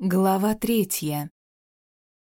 Глава третья.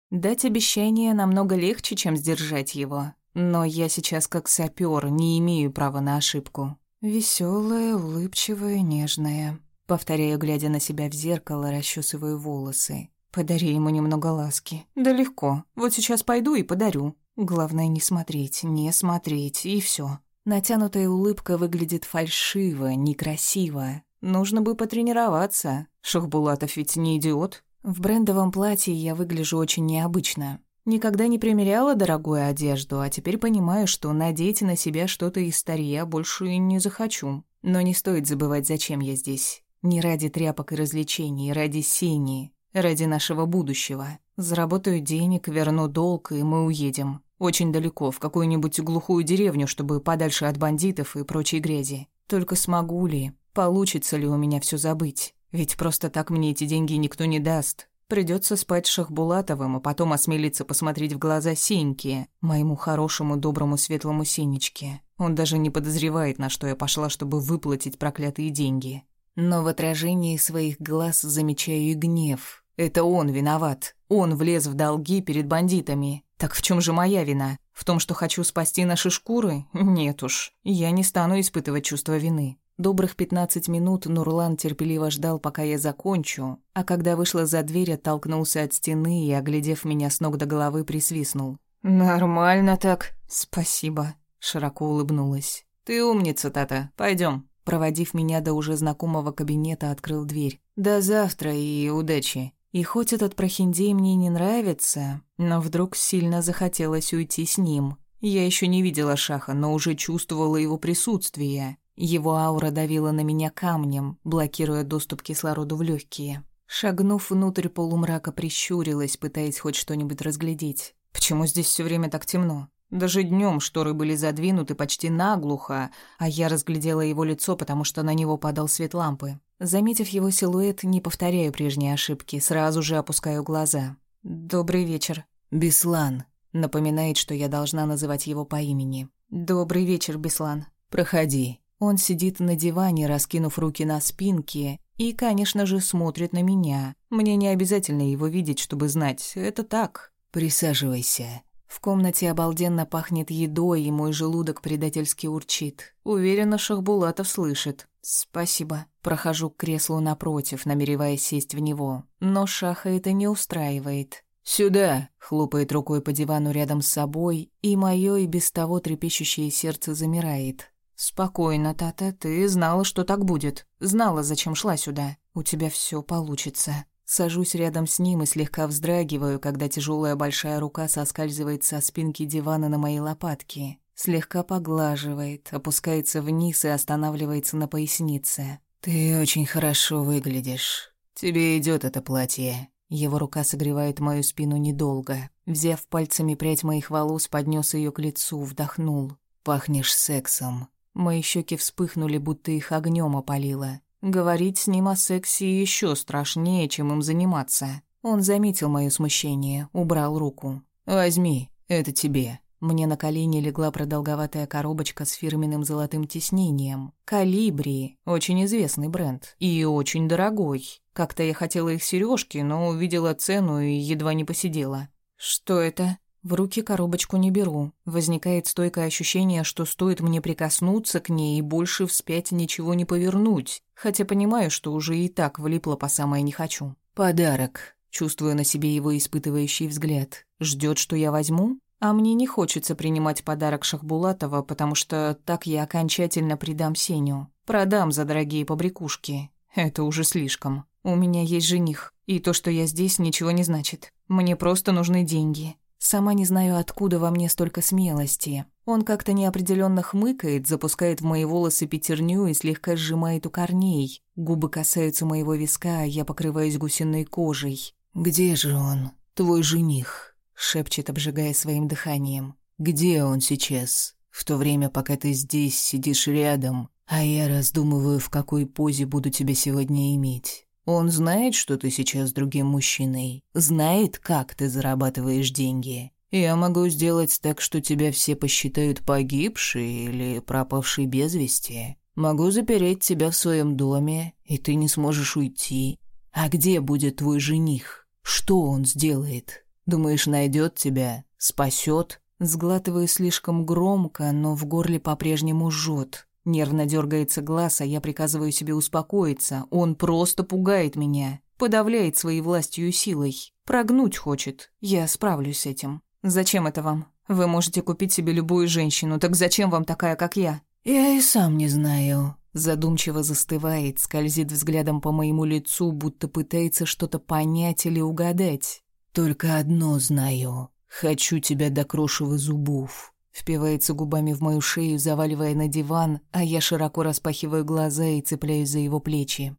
Дать обещание намного легче, чем сдержать его. Но я сейчас как сапёр, не имею права на ошибку. Веселая, улыбчивая, нежная. Повторяю, глядя на себя в зеркало, расчесываю волосы. Подари ему немного ласки. Да легко. Вот сейчас пойду и подарю. Главное не смотреть, не смотреть, и все. Натянутая улыбка выглядит фальшиво, некрасиво. Нужно бы потренироваться. Шахбулатов ведь не идиот. В брендовом платье я выгляжу очень необычно. Никогда не примеряла дорогую одежду, а теперь понимаю, что надеть на себя что-то из старья больше не захочу. Но не стоит забывать, зачем я здесь. Не ради тряпок и развлечений, ради Сени, ради нашего будущего. Заработаю денег, верну долг, и мы уедем. Очень далеко, в какую-нибудь глухую деревню, чтобы подальше от бандитов и прочей грязи. Только смогу ли, получится ли у меня все забыть? Ведь просто так мне эти деньги никто не даст. Придется спать с Шахбулатовым, а потом осмелиться посмотреть в глаза Сеньке, моему хорошему, доброму, светлому Сенечке. Он даже не подозревает, на что я пошла, чтобы выплатить проклятые деньги. Но в отражении своих глаз замечаю и гнев. Это он виноват. Он влез в долги перед бандитами. Так в чем же моя вина? В том, что хочу спасти наши шкуры? Нет уж. Я не стану испытывать чувство вины. Добрых пятнадцать минут Нурлан терпеливо ждал, пока я закончу, а когда вышла за дверь, оттолкнулся от стены и, оглядев меня с ног до головы, присвистнул. «Нормально так. Спасибо», — широко улыбнулась. «Ты умница, Тата. Пойдем. Проводив меня до уже знакомого кабинета, открыл дверь. «До завтра и удачи». И хоть этот прохиндей мне не нравится, но вдруг сильно захотелось уйти с ним. Я еще не видела Шаха, но уже чувствовала его присутствие. Его аура давила на меня камнем, блокируя доступ кислороду в легкие. Шагнув внутрь полумрака, прищурилась, пытаясь хоть что-нибудь разглядеть. Почему здесь все время так темно? Даже днем шторы были задвинуты почти наглухо, а я разглядела его лицо, потому что на него падал свет лампы. Заметив его силуэт, не повторяю прежние ошибки, сразу же опускаю глаза. «Добрый вечер». «Беслан», — напоминает, что я должна называть его по имени. «Добрый вечер, Беслан». «Проходи». Он сидит на диване, раскинув руки на спинке, и, конечно же, смотрит на меня. Мне не обязательно его видеть, чтобы знать. Это так. Присаживайся. В комнате обалденно пахнет едой, и мой желудок предательски урчит. Уверена, Шахбулатов слышит. Спасибо. Прохожу к креслу напротив, намереваясь сесть в него. Но Шаха это не устраивает. «Сюда!» — хлопает рукой по дивану рядом с собой, и мое и без того трепещущее сердце замирает. «Спокойно, Тата, ты знала, что так будет. Знала, зачем шла сюда. У тебя все получится». Сажусь рядом с ним и слегка вздрагиваю, когда тяжелая большая рука соскальзывает со спинки дивана на мои лопатки. Слегка поглаживает, опускается вниз и останавливается на пояснице. «Ты очень хорошо выглядишь. Тебе идет это платье». Его рука согревает мою спину недолго. Взяв пальцами прядь моих волос, поднес ее к лицу, вдохнул. «Пахнешь сексом». Мои щеки вспыхнули, будто их огнем опалило. Говорить с ним о сексе еще страшнее, чем им заниматься. Он заметил мое смущение, убрал руку. «Возьми, это тебе». Мне на колени легла продолговатая коробочка с фирменным золотым тиснением. «Калибри» — очень известный бренд. И очень дорогой. Как-то я хотела их сережки, но увидела цену и едва не посидела. «Что это?» В руки коробочку не беру. Возникает стойкое ощущение, что стоит мне прикоснуться к ней и больше вспять ничего не повернуть. Хотя понимаю, что уже и так влипла по самое не хочу. Подарок. Чувствую на себе его испытывающий взгляд. Ждет, что я возьму? А мне не хочется принимать подарок Шахбулатова, потому что так я окончательно предам Сеню. Продам за дорогие побрякушки. Это уже слишком. У меня есть жених, и то, что я здесь, ничего не значит. Мне просто нужны деньги. Сама не знаю, откуда во мне столько смелости. Он как-то неопределенно хмыкает, запускает в мои волосы пятерню и слегка сжимает у корней. Губы касаются моего виска, а я покрываюсь гусиной кожей. «Где же он, твой жених?» — шепчет, обжигая своим дыханием. «Где он сейчас? В то время, пока ты здесь сидишь рядом, а я раздумываю, в какой позе буду тебя сегодня иметь». Он знает, что ты сейчас с другим мужчиной. Знает, как ты зарабатываешь деньги. Я могу сделать так, что тебя все посчитают погибшей или пропавшей без вести. Могу запереть тебя в своем доме, и ты не сможешь уйти. А где будет твой жених? Что он сделает? Думаешь, найдет тебя? Спасет? Сглатываю слишком громко, но в горле по-прежнему жжет. Нервно дергается глаз, а я приказываю себе успокоиться. Он просто пугает меня, подавляет своей властью и силой. Прогнуть хочет. Я справлюсь с этим. Зачем это вам? Вы можете купить себе любую женщину, так зачем вам такая, как я? Я и сам не знаю. Задумчиво застывает, скользит взглядом по моему лицу, будто пытается что-то понять или угадать. Только одно знаю. Хочу тебя до крошевы зубов. Впивается губами в мою шею, заваливая на диван, а я широко распахиваю глаза и цепляюсь за его плечи.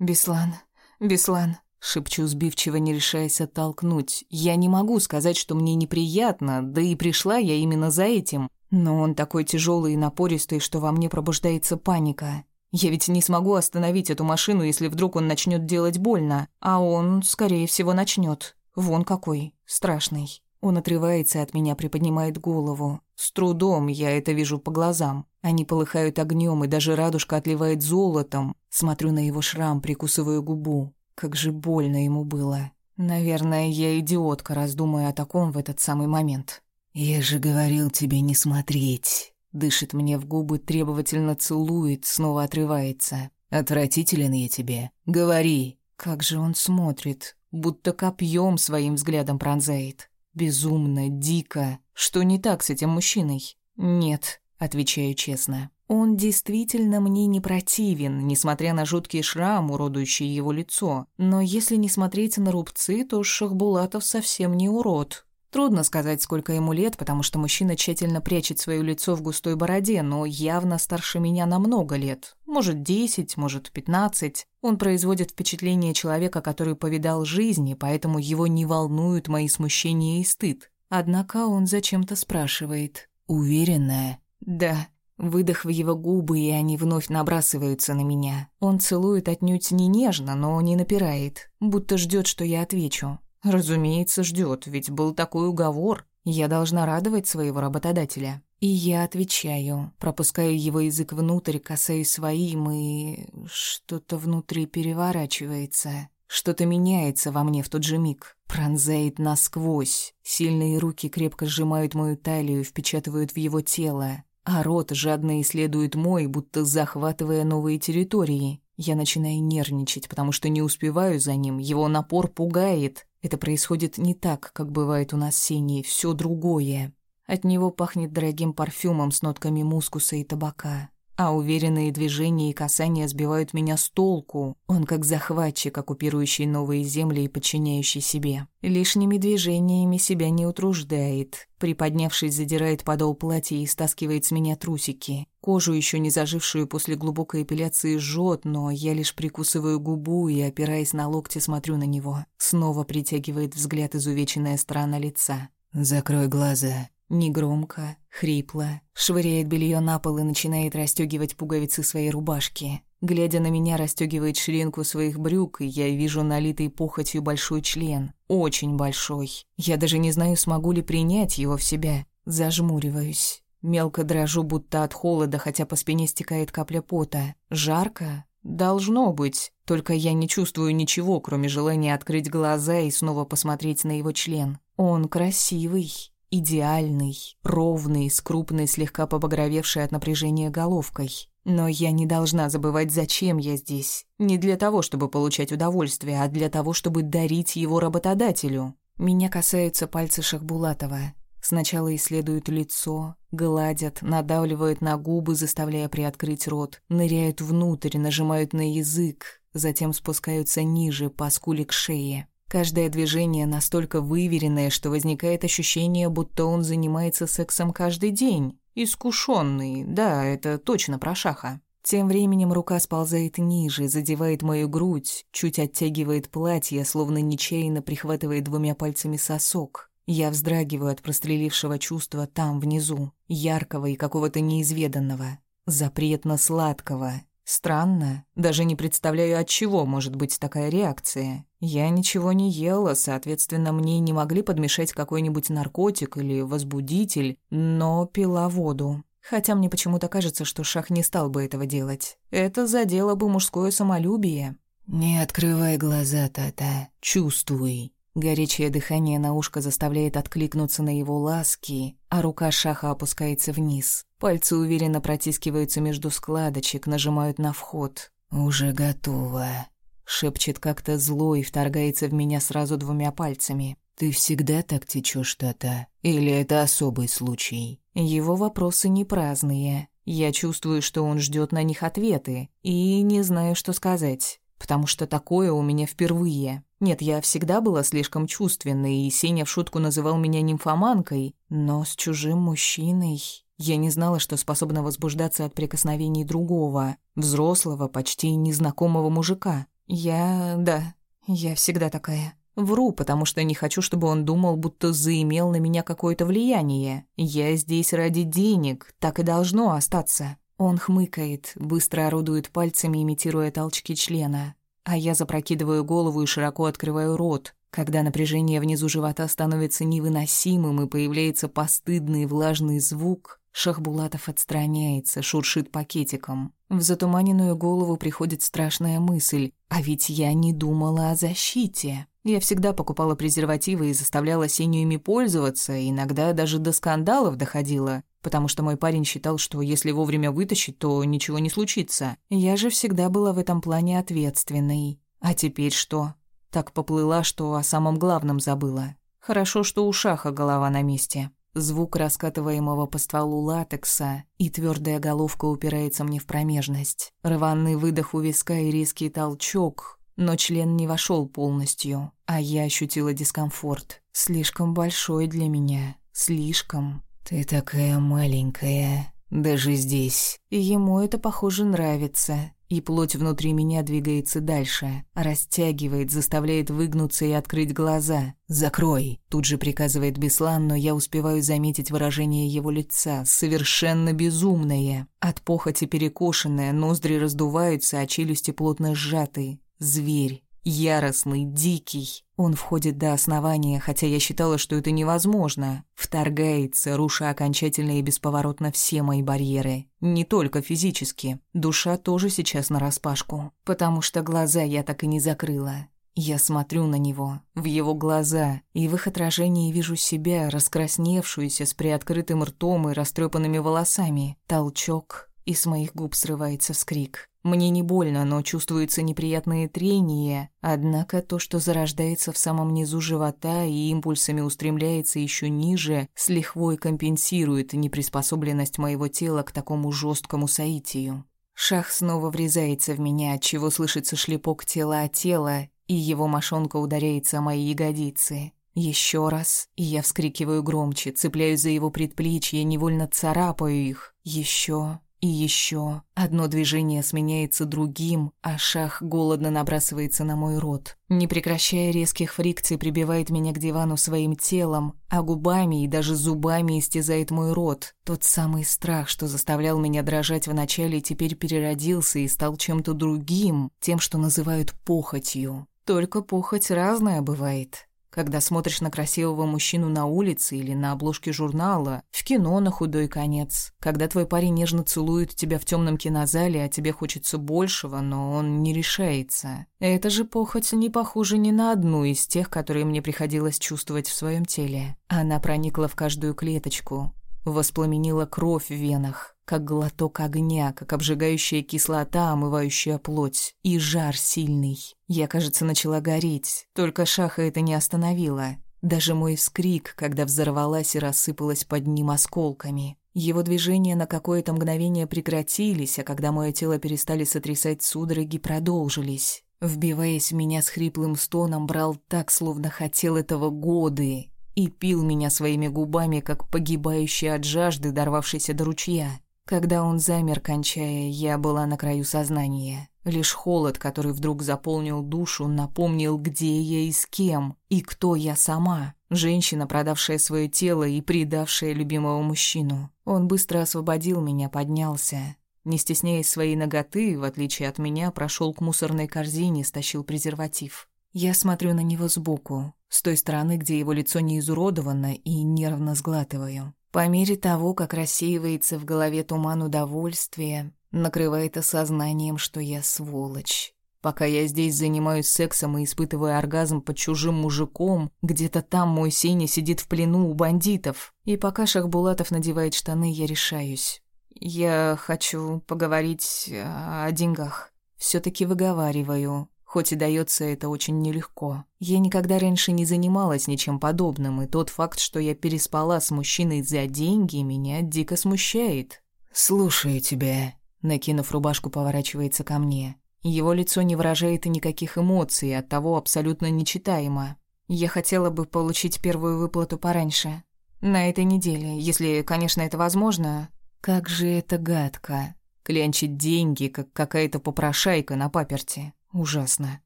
«Беслан, Беслан», — шепчу сбивчиво, не решаясь оттолкнуть. «Я не могу сказать, что мне неприятно, да и пришла я именно за этим. Но он такой тяжелый и напористый, что во мне пробуждается паника. Я ведь не смогу остановить эту машину, если вдруг он начнет делать больно, а он, скорее всего, начнет. Вон какой, страшный». Он отрывается от меня, приподнимает голову. С трудом я это вижу по глазам. Они полыхают огнем, и даже радужка отливает золотом. Смотрю на его шрам, прикусываю губу. Как же больно ему было. Наверное, я идиотка, раздумывая о таком в этот самый момент. «Я же говорил тебе не смотреть». Дышит мне в губы, требовательно целует, снова отрывается. «Отвратителен я тебе. Говори». Как же он смотрит, будто копьем своим взглядом пронзает. Безумно, дико. Что не так с этим мужчиной? Нет, отвечаю честно. Он действительно мне не противен, несмотря на жуткий шрам, уродующий его лицо. Но если не смотреть на рубцы, то Шахбулатов совсем не урод. Трудно сказать, сколько ему лет, потому что мужчина тщательно прячет свое лицо в густой бороде, но явно старше меня на много лет. Может, десять, может, пятнадцать. Он производит впечатление человека, который повидал жизни, поэтому его не волнуют мои смущения и стыд. Однако он зачем-то спрашивает. «Уверенная?» «Да». Выдох в его губы, и они вновь набрасываются на меня. Он целует отнюдь не нежно, но не напирает, будто ждет, что я отвечу. Разумеется, ждет, ведь был такой уговор. Я должна радовать своего работодателя. И я отвечаю, пропускаю его язык внутрь, касаюсь своим, и что-то внутри переворачивается. Что-то меняется во мне в тот же миг, пронзает насквозь. Сильные руки крепко сжимают мою талию, впечатывают в его тело, а рот жадно исследует мой, будто захватывая новые территории. Я начинаю нервничать, потому что не успеваю за ним, его напор пугает. Это происходит не так, как бывает у нас с Сеней, все другое. От него пахнет дорогим парфюмом с нотками мускуса и табака. А уверенные движения и касания сбивают меня с толку. Он как захватчик, оккупирующий новые земли и подчиняющий себе. Лишними движениями себя не утруждает. Приподнявшись, задирает подол платья и стаскивает с меня трусики. Кожу, еще не зажившую после глубокой эпиляции, жжет, но я лишь прикусываю губу и, опираясь на локти, смотрю на него. Снова притягивает взгляд изувеченная сторона лица. «Закрой глаза», Негромко, хрипло, швыряет белье на пол и начинает расстегивать пуговицы своей рубашки. Глядя на меня, расстегивает ширинку своих брюк, и я вижу налитый похотью большой член. Очень большой. Я даже не знаю, смогу ли принять его в себя. Зажмуриваюсь. Мелко дрожу, будто от холода, хотя по спине стекает капля пота. Жарко? Должно быть. Только я не чувствую ничего, кроме желания открыть глаза и снова посмотреть на его член. Он красивый. Идеальный, ровный, с крупной, слегка побагровевшей от напряжения головкой. Но я не должна забывать, зачем я здесь. Не для того, чтобы получать удовольствие, а для того, чтобы дарить его работодателю. Меня касаются пальцы Шахбулатова. Сначала исследуют лицо, гладят, надавливают на губы, заставляя приоткрыть рот, ныряют внутрь, нажимают на язык, затем спускаются ниже, по скуле к шее. Каждое движение настолько выверенное, что возникает ощущение, будто он занимается сексом каждый день. Искушенный, да, это точно про Шаха. Тем временем рука сползает ниже, задевает мою грудь, чуть оттягивает платье, словно нечаянно прихватывает двумя пальцами сосок. Я вздрагиваю от прострелившего чувства там, внизу, яркого и какого-то неизведанного, запретно-сладкого. Странно, даже не представляю, от чего может быть такая реакция. Я ничего не ела, соответственно, мне не могли подмешать какой-нибудь наркотик или возбудитель, но пила воду. Хотя мне почему-то кажется, что Шах не стал бы этого делать. Это задело бы мужское самолюбие. «Не открывай глаза, Тата, чувствуй». Горячее дыхание на ушко заставляет откликнуться на его ласки, а рука Шаха опускается вниз. Пальцы уверенно протискиваются между складочек, нажимают на вход. «Уже готово», — шепчет как-то зло и вторгается в меня сразу двумя пальцами. «Ты всегда так течешь, Тата? Или это особый случай?» Его вопросы не праздные. Я чувствую, что он ждет на них ответы, и не знаю, что сказать потому что такое у меня впервые. Нет, я всегда была слишком чувственной, и Сеня в шутку называл меня нимфоманкой, но с чужим мужчиной... Я не знала, что способна возбуждаться от прикосновений другого, взрослого, почти незнакомого мужика. Я... да, я всегда такая. Вру, потому что не хочу, чтобы он думал, будто заимел на меня какое-то влияние. Я здесь ради денег, так и должно остаться. Он хмыкает, быстро орудует пальцами, имитируя толчки члена. А я запрокидываю голову и широко открываю рот, когда напряжение внизу живота становится невыносимым и появляется постыдный влажный звук, Шахбулатов отстраняется, шуршит пакетиком. В затуманенную голову приходит страшная мысль, а ведь я не думала о защите. Я всегда покупала презервативы и заставляла Сеню ими пользоваться, иногда даже до скандалов доходила потому что мой парень считал, что если вовремя вытащить, то ничего не случится. Я же всегда была в этом плане ответственной. А теперь что? Так поплыла, что о самом главном забыла. Хорошо, что у Шаха голова на месте. Звук раскатываемого по стволу латекса, и твердая головка упирается мне в промежность. Рваный выдох у виска и резкий толчок, но член не вошел полностью, а я ощутила дискомфорт. Слишком большой для меня. Слишком. «Ты такая маленькая, даже здесь». ему это, похоже, нравится. И плоть внутри меня двигается дальше, растягивает, заставляет выгнуться и открыть глаза. «Закрой!» Тут же приказывает Беслан, но я успеваю заметить выражение его лица, совершенно безумное. От похоти перекошенное, ноздри раздуваются, а челюсти плотно сжаты. Зверь. Яростный, дикий. Он входит до основания, хотя я считала, что это невозможно. Вторгается, руша окончательно и бесповоротно все мои барьеры. Не только физически. Душа тоже сейчас нараспашку. Потому что глаза я так и не закрыла. Я смотрю на него, в его глаза, и в их отражении вижу себя, раскрасневшуюся, с приоткрытым ртом и растрепанными волосами. Толчок, и с моих губ срывается вскрик. Мне не больно, но чувствуется неприятное трение, однако то, что зарождается в самом низу живота и импульсами устремляется еще ниже, с лихвой компенсирует неприспособленность моего тела к такому жесткому соитию. Шах снова врезается в меня, от чего слышится шлепок тела о тело, и его мошонка ударяется о мои ягодицы. Еще раз, и я вскрикиваю громче, цепляюсь за его предплечье, невольно царапаю их. Еще и еще одно движение сменяется другим, а шах голодно набрасывается на мой рот. Не прекращая резких фрикций, прибивает меня к дивану своим телом, а губами и даже зубами истязает мой рот. Тот самый страх, что заставлял меня дрожать вначале, теперь переродился и стал чем-то другим, тем, что называют похотью. Только похоть разная бывает когда смотришь на красивого мужчину на улице или на обложке журнала, в кино на худой конец, когда твой парень нежно целует тебя в темном кинозале, а тебе хочется большего, но он не решается. Это же похоть не похожа ни на одну из тех, которые мне приходилось чувствовать в своем теле. Она проникла в каждую клеточку, воспламенила кровь в венах, как глоток огня, как обжигающая кислота, омывающая плоть, и жар сильный. Я, кажется, начала гореть, только шаха это не остановило. Даже мой вскрик, когда взорвалась и рассыпалась под ним осколками. Его движения на какое-то мгновение прекратились, а когда мое тело перестали сотрясать судороги, продолжились. Вбиваясь в меня с хриплым стоном, брал так, словно хотел этого годы, и пил меня своими губами, как погибающий от жажды, дорвавшийся до ручья. Когда он замер, кончая, я была на краю сознания. Лишь холод, который вдруг заполнил душу, напомнил, где я и с кем, и кто я сама. Женщина, продавшая свое тело и предавшая любимого мужчину. Он быстро освободил меня, поднялся. Не стесняясь своей ноготы, в отличие от меня, прошел к мусорной корзине, стащил презерватив. Я смотрю на него сбоку, с той стороны, где его лицо не изуродовано, и нервно сглатываю. По мере того, как рассеивается в голове туман удовольствия, накрывает осознанием, что я сволочь. Пока я здесь занимаюсь сексом и испытываю оргазм под чужим мужиком, где-то там мой Сеня сидит в плену у бандитов. И пока Шахбулатов надевает штаны, я решаюсь. Я хочу поговорить о деньгах. все таки выговариваю, хоть и дается это очень нелегко. Я никогда раньше не занималась ничем подобным, и тот факт, что я переспала с мужчиной за деньги, меня дико смущает. «Слушаю тебя», — накинув рубашку, поворачивается ко мне. Его лицо не выражает и никаких эмоций, оттого абсолютно нечитаемо. Я хотела бы получить первую выплату пораньше. На этой неделе, если, конечно, это возможно. Как же это гадко. Клянчить деньги, как какая-то попрошайка на паперте. Ужасно.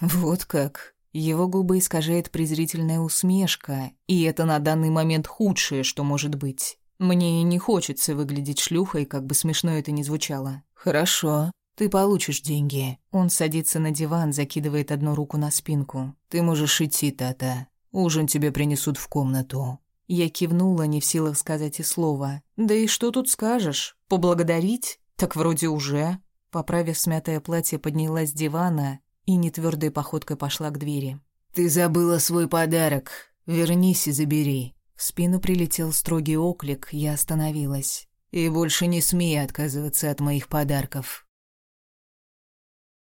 Вот как. Его губы искажает презрительная усмешка, и это на данный момент худшее, что может быть. Мне не хочется выглядеть шлюхой, как бы смешно это ни звучало. Хорошо. Ты получишь деньги. Он садится на диван, закидывает одну руку на спинку. Ты можешь идти, Тата. Ужин тебе принесут в комнату. Я кивнула, не в силах сказать и слова. Да и что тут скажешь? Поблагодарить? Так вроде уже. Поправив смятое платье, поднялась с дивана и нетвёрдой походкой пошла к двери. Ты забыла свой подарок. Вернись и забери. В спину прилетел строгий оклик, я остановилась. И больше не смей отказываться от моих подарков.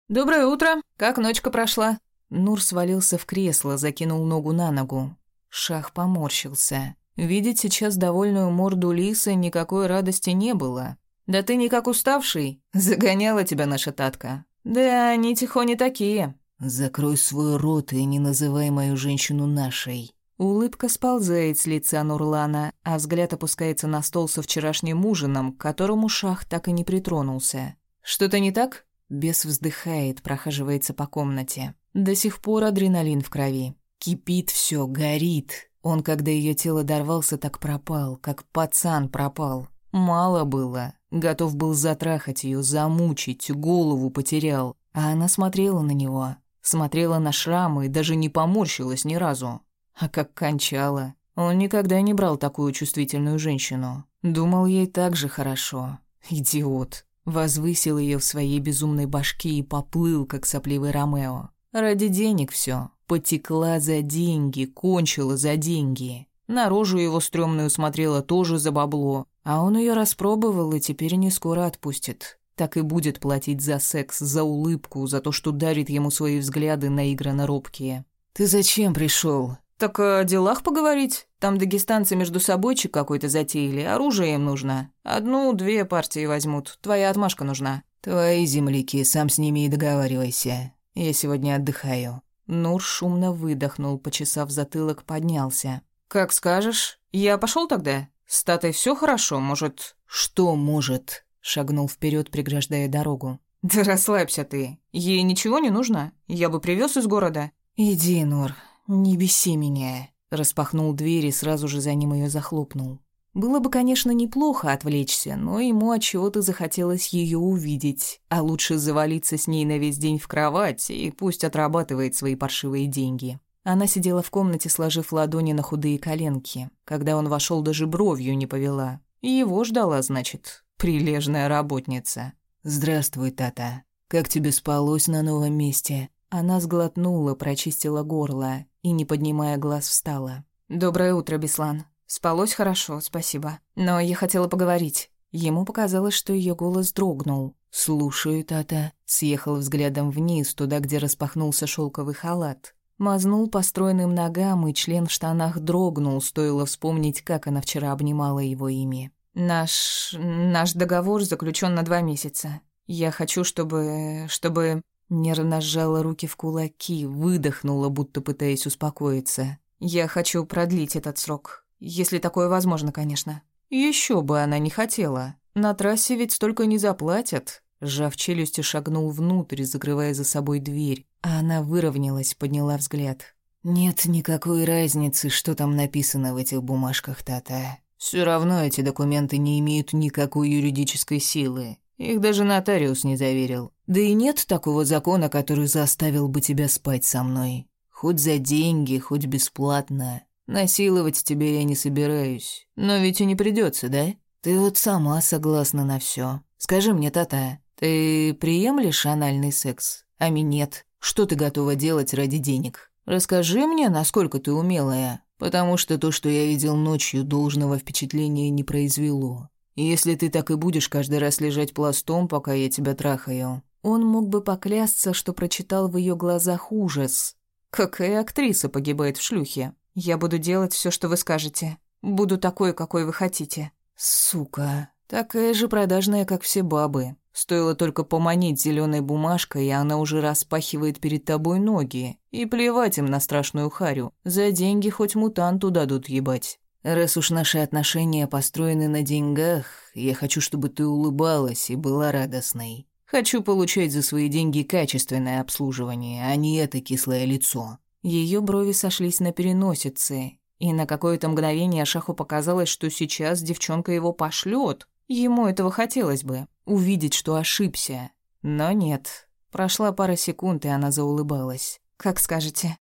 «Доброе утро. Как ночка прошла?» Нур свалился в кресло, закинул ногу на ногу. Шах поморщился. Видеть сейчас довольную морду лисы никакой радости не было. «Да ты никак уставший. Загоняла тебя наша Татка. Да они тихоне такие». «Закрой свой рот и не называй мою женщину нашей». Улыбка сползает с лица Нурлана, а взгляд опускается на стол со вчерашним ужином, к которому Шах так и не притронулся. «Что-то не так?» Бес вздыхает, прохаживается по комнате. До сих пор адреналин в крови. Кипит все, горит. Он, когда ее тело дорвался, так пропал, как пацан пропал. Мало было. Готов был затрахать ее, замучить, голову потерял. А она смотрела на него. Смотрела на шрамы и даже не поморщилась ни разу. А как кончала. Он никогда не брал такую чувствительную женщину. Думал, ей так же хорошо. Идиот. Возвысил ее в своей безумной башке и поплыл, как сопливый Ромео. Ради денег все. Потекла за деньги, кончила за деньги. На рожу его стрёмную смотрела тоже за бабло. А он ее распробовал и теперь не скоро отпустит. Так и будет платить за секс, за улыбку, за то, что дарит ему свои взгляды наигранно робкие. «Ты зачем пришел? «Так о делах поговорить. Там дагестанцы между собойчик какой-то затеяли, оружие им нужно. Одну-две партии возьмут, твоя отмашка нужна». «Твои земляки, сам с ними и договаривайся. Я сегодня отдыхаю». Нур шумно выдохнул, почесав затылок, поднялся. «Как скажешь. Я пошел тогда? С Татой все хорошо, может...» «Что может?» Шагнул вперед, преграждая дорогу. «Да расслабься ты. Ей ничего не нужно. Я бы привез из города». «Иди, Нур, «Не беси меня», — распахнул дверь и сразу же за ним ее захлопнул. Было бы, конечно, неплохо отвлечься, но ему от чего-то захотелось ее увидеть, а лучше завалиться с ней на весь день в кровать и пусть отрабатывает свои паршивые деньги. Она сидела в комнате, сложив ладони на худые коленки. Когда он вошел, даже бровью не повела. И его ждала, значит, прилежная работница. «Здравствуй, Тата. Как тебе спалось на новом месте?» Она сглотнула, прочистила горло и, не поднимая глаз, встала. «Доброе утро, Беслан. Спалось хорошо, спасибо. Но я хотела поговорить». Ему показалось, что ее голос дрогнул. «Слушаю, Тата». Съехал взглядом вниз, туда, где распахнулся шелковый халат. Мазнул по стройным ногам, и член в штанах дрогнул, стоило вспомнить, как она вчера обнимала его ими. «Наш... наш договор заключен на два месяца. Я хочу, чтобы... чтобы...» Нервно сжала руки в кулаки, выдохнула, будто пытаясь успокоиться. «Я хочу продлить этот срок. Если такое возможно, конечно». Еще бы она не хотела. На трассе ведь столько не заплатят». Сжав челюсти, шагнул внутрь, закрывая за собой дверь. А она выровнялась, подняла взгляд. «Нет никакой разницы, что там написано в этих бумажках, Тата. Все равно эти документы не имеют никакой юридической силы. Их даже нотариус не заверил. Да и нет такого закона, который заставил бы тебя спать со мной. Хоть за деньги, хоть бесплатно. Насиловать тебя я не собираюсь. Но ведь и не придется, да? Ты вот сама согласна на все. Скажи мне, Тата, ты приемлешь анальный секс? А минет? Что ты готова делать ради денег? Расскажи мне, насколько ты умелая, потому что то, что я видел ночью, должного впечатления не произвело. Если ты так и будешь каждый раз лежать пластом, пока я тебя трахаю...» Он мог бы поклясться, что прочитал в ее глазах ужас. «Какая актриса погибает в шлюхе? Я буду делать все, что вы скажете. Буду такой, какой вы хотите». «Сука, такая же продажная, как все бабы. Стоило только поманить зеленой бумажкой, и она уже распахивает перед тобой ноги. И плевать им на страшную харю. За деньги хоть мутанту дадут ебать. Раз уж наши отношения построены на деньгах, я хочу, чтобы ты улыбалась и была радостной. Хочу получать за свои деньги качественное обслуживание, а не это кислое лицо». Ее брови сошлись на переносице, и на какое-то мгновение Шаху показалось, что сейчас девчонка его пошлет. Ему этого хотелось бы, увидеть, что ошибся. Но нет. Прошла пара секунд, и она заулыбалась. «Как скажете».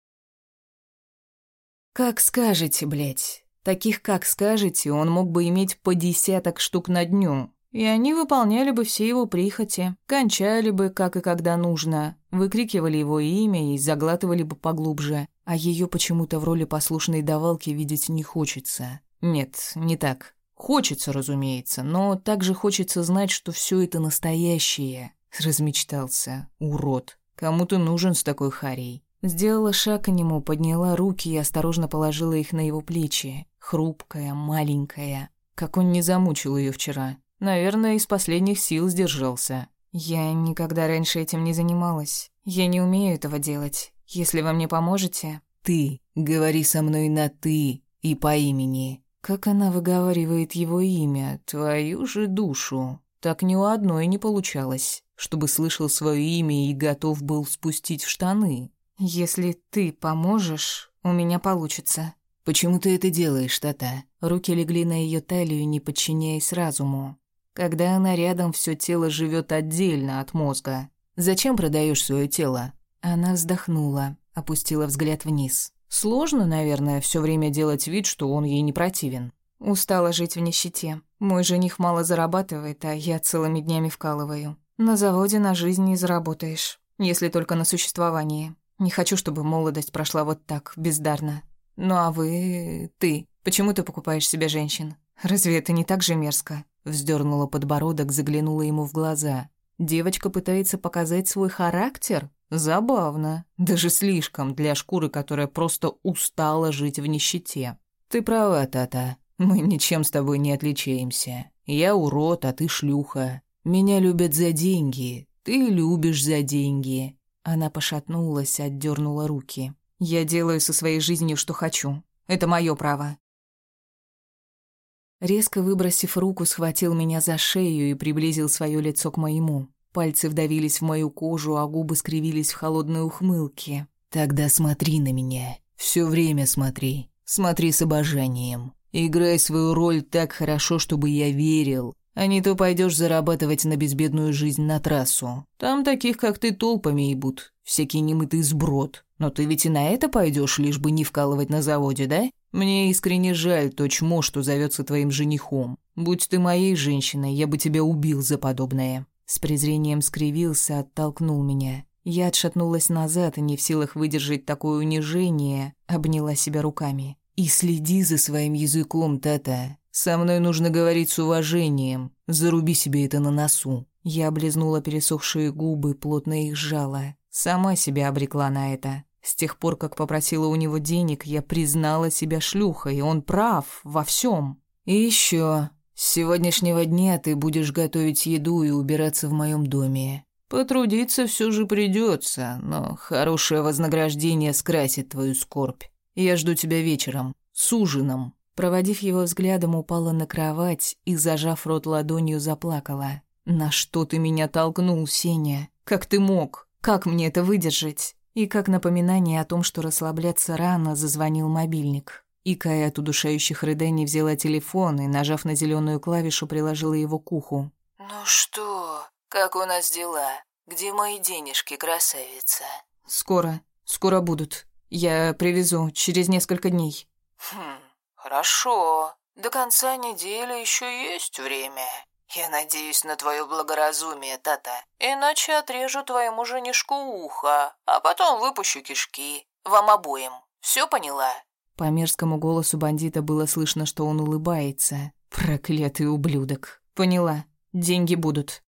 «Как скажете, блядь». Таких, как скажете, он мог бы иметь по десяток штук на дню. И они выполняли бы все его прихоти, кончали бы, как и когда нужно, выкрикивали его имя и заглатывали бы поглубже. А ее почему-то в роли послушной давалки видеть не хочется. Нет, не так. Хочется, разумеется, но также хочется знать, что все это настоящее. Размечтался, урод. Кому ты нужен с такой харей? Сделала шаг к нему, подняла руки и осторожно положила их на его плечи. Хрупкая, маленькая. Как он не замучил ее вчера. Наверное, из последних сил сдержался. Я никогда раньше этим не занималась. Я не умею этого делать. Если вы мне поможете... Ты. Говори со мной на «ты» и по имени. Как она выговаривает его имя, твою же душу. Так ни у одной не получалось, чтобы слышал свое имя и готов был спустить в штаны. «Если ты поможешь, у меня получится». «Почему ты это делаешь, Тата?» Руки легли на ее талию, не подчиняясь разуму. Когда она рядом, все тело живет отдельно от мозга. «Зачем продаешь свое тело?» Она вздохнула, опустила взгляд вниз. Сложно, наверное, все время делать вид, что он ей не противен. Устала жить в нищете. Мой жених мало зарабатывает, а я целыми днями вкалываю. На заводе на жизнь не заработаешь, если только на существование. Не хочу, чтобы молодость прошла вот так, бездарно. Ну а вы... ты... Почему ты покупаешь себе женщин? Разве это не так же мерзко?» Вздернула подбородок, заглянула ему в глаза. «Девочка пытается показать свой характер? Забавно. Даже слишком для шкуры, которая просто устала жить в нищете. Ты права, Тата. Мы ничем с тобой не отличаемся. Я урод, а ты шлюха. Меня любят за деньги. Ты любишь за деньги. Она пошатнулась, отдернула руки. «Я делаю со своей жизнью, что хочу. Это мое право». Резко выбросив руку, схватил меня за шею и приблизил свое лицо к моему. Пальцы вдавились в мою кожу, а губы скривились в холодной ухмылке. «Тогда смотри на меня. Все время смотри. Смотри с обожанием. Играй свою роль так хорошо, чтобы я верил, а не то пойдешь зарабатывать на безбедную жизнь на трассу. Там таких, как ты, толпами ебут. Всякий немытый сброд. Но ты ведь и на это пойдешь, лишь бы не вкалывать на заводе, да? Мне искренне жаль то чмо, что зовется твоим женихом. Будь ты моей женщиной, я бы тебя убил за подобное». С презрением скривился, оттолкнул меня. Я отшатнулась назад и не в силах выдержать такое унижение, обняла себя руками. «И следи за своим языком, Тата. Со мной нужно говорить с уважением. Заруби себе это на носу». Я облизнула пересохшие губы, плотно их сжала. Сама себя обрекла на это. С тех пор, как попросила у него денег, я признала себя шлюхой, он прав во всем. И еще, с сегодняшнего дня ты будешь готовить еду и убираться в моем доме. Потрудиться все же придется, но хорошее вознаграждение скрасит твою скорбь. Я жду тебя вечером, с ужином. Проводив его взглядом, упала на кровать и, зажав рот ладонью, заплакала. «На что ты меня толкнул, Сеня? Как ты мог? Как мне это выдержать?» И как напоминание о том, что расслабляться рано, зазвонил мобильник. Икая от удушающих рыданий взяла телефон и, нажав на зеленую клавишу, приложила его к уху. «Ну что, как у нас дела? Где мои денежки, красавица?» «Скоро, скоро будут. Я привезу через несколько дней». «Хм, Хорошо. До конца недели еще есть время. Я надеюсь на твое благоразумие, Тата. Иначе отрежу твоему женишку ухо, а потом выпущу кишки. Вам обоим. Все поняла?» По мерзкому голосу бандита было слышно, что он улыбается. «Проклятый ублюдок. Поняла. Деньги будут».